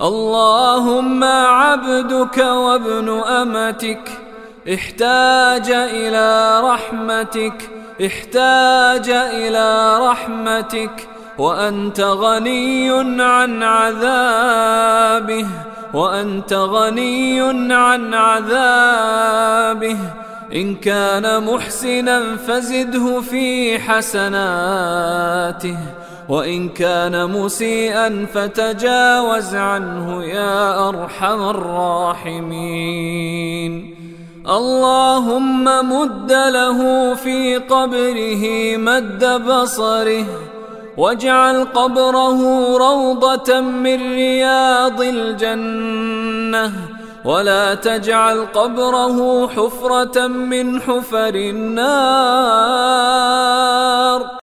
اللهم عبدك وابن أمتك احتاج إلى رحمتك احتاج إلى رحمتك وأنت غني عن عذابه وأنت غني عن عذابه. إن كان محسنا فزده في حسناته. وإن كان مسيئا فتجاوز عنه يا أرحم الراحمين. اللهم مد له في قبره مد بصره واجعل قبره روضة من رياض الجنة ولا تجعل قبره حفرة من حفر النار.